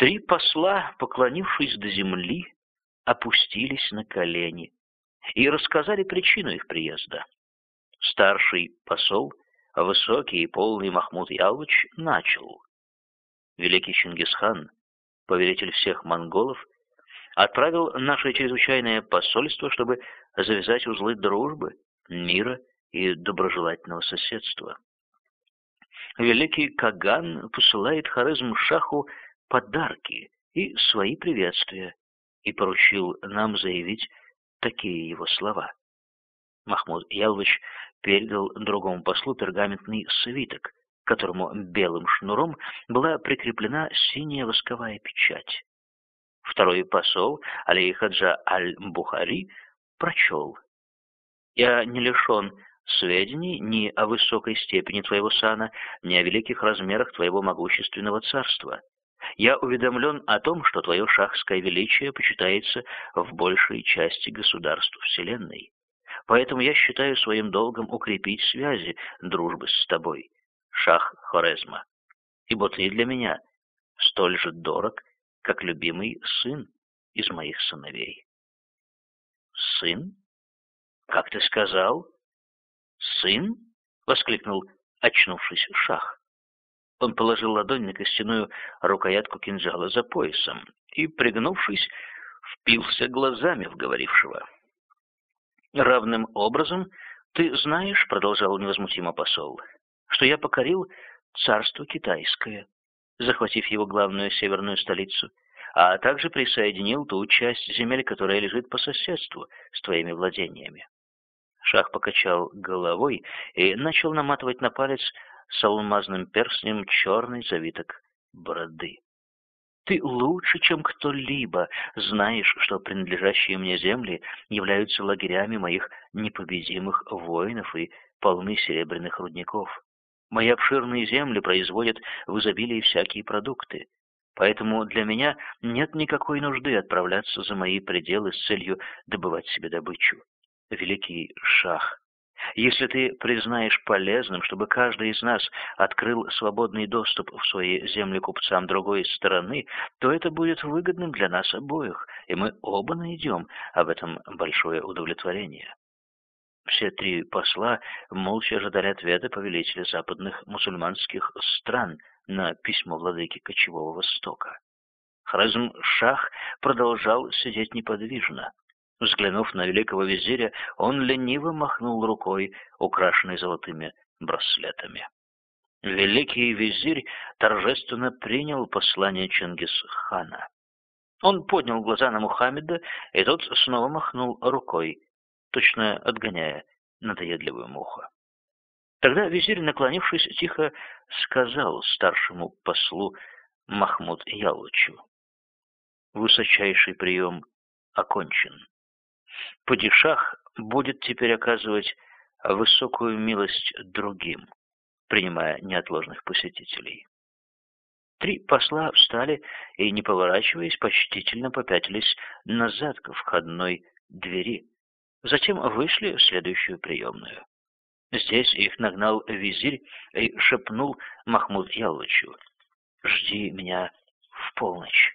Три посла, поклонившись до земли, опустились на колени и рассказали причину их приезда. Старший посол, высокий и полный Махмуд Ялович, начал. Великий Чингисхан, повелитель всех монголов, отправил наше чрезвычайное посольство, чтобы завязать узлы дружбы, мира и доброжелательного соседства. Великий Каган посылает Хорезм-Шаху подарки и свои приветствия и поручил нам заявить такие его слова. Махмуд Ялович передал другому послу пергаментный свиток, к которому белым шнуром была прикреплена синяя восковая печать. Второй посол, Али Аль-Бухари, прочел. «Я не лишен сведений ни о высокой степени твоего сана, ни о великих размерах твоего могущественного царства. Я уведомлен о том, что твое шахское величие почитается в большей части государств Вселенной. Поэтому я считаю своим долгом укрепить связи дружбы с тобой, шах Хорезма, ибо ты для меня столь же дорог, как любимый сын из моих сыновей. Сын? Как ты сказал? Сын? воскликнул очнувшись шах. Он положил ладонь на костяную рукоятку кинжала за поясом и, пригнувшись, впился глазами в говорившего. «Равным образом ты знаешь, — продолжал невозмутимо посол, — что я покорил царство китайское, захватив его главную северную столицу, а также присоединил ту часть земель, которая лежит по соседству с твоими владениями. Шах покачал головой и начал наматывать на палец с алмазным перстнем черный завиток бороды. Ты лучше, чем кто-либо, знаешь, что принадлежащие мне земли являются лагерями моих непобедимых воинов и полны серебряных рудников. Мои обширные земли производят в изобилии всякие продукты. Поэтому для меня нет никакой нужды отправляться за мои пределы с целью добывать себе добычу. Великий шах, если ты признаешь полезным, чтобы каждый из нас открыл свободный доступ в свои земли купцам другой стороны, то это будет выгодным для нас обоих, и мы оба найдем об этом большое удовлетворение. Все три посла молча ожидали ответа повелителя западных мусульманских стран на письмо владыки Кочевого Востока. Хразм-Шах продолжал сидеть неподвижно. Взглянув на великого визиря, он лениво махнул рукой, украшенной золотыми браслетами. Великий визирь торжественно принял послание Чингисхана. Он поднял глаза на Мухаммеда, и тот снова махнул рукой, точно отгоняя надоедливую муху. Тогда визирь, наклонившись, тихо сказал старшему послу Махмуд Ялучу. «Высочайший прием окончен. Падишах будет теперь оказывать высокую милость другим, принимая неотложных посетителей». Три посла встали и, не поворачиваясь, почтительно попятились назад к входной двери. Затем вышли в следующую приемную. Здесь их нагнал визирь и шепнул Махмуд Ялычу. «Жди меня в полночь».